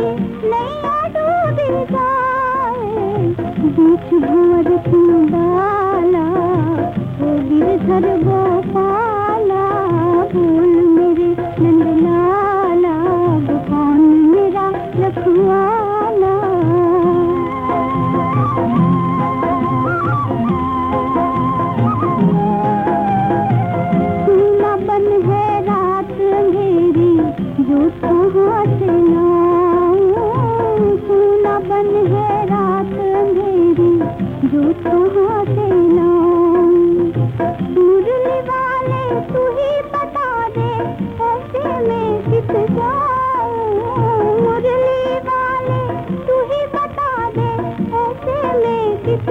के नैया डूबी जाए बीच भंवर जो तू हो मुरली वाले तू ही बता दे ऐसे में किस जाऊँ मुरली वाले तू ही बता दे ऐसे में किस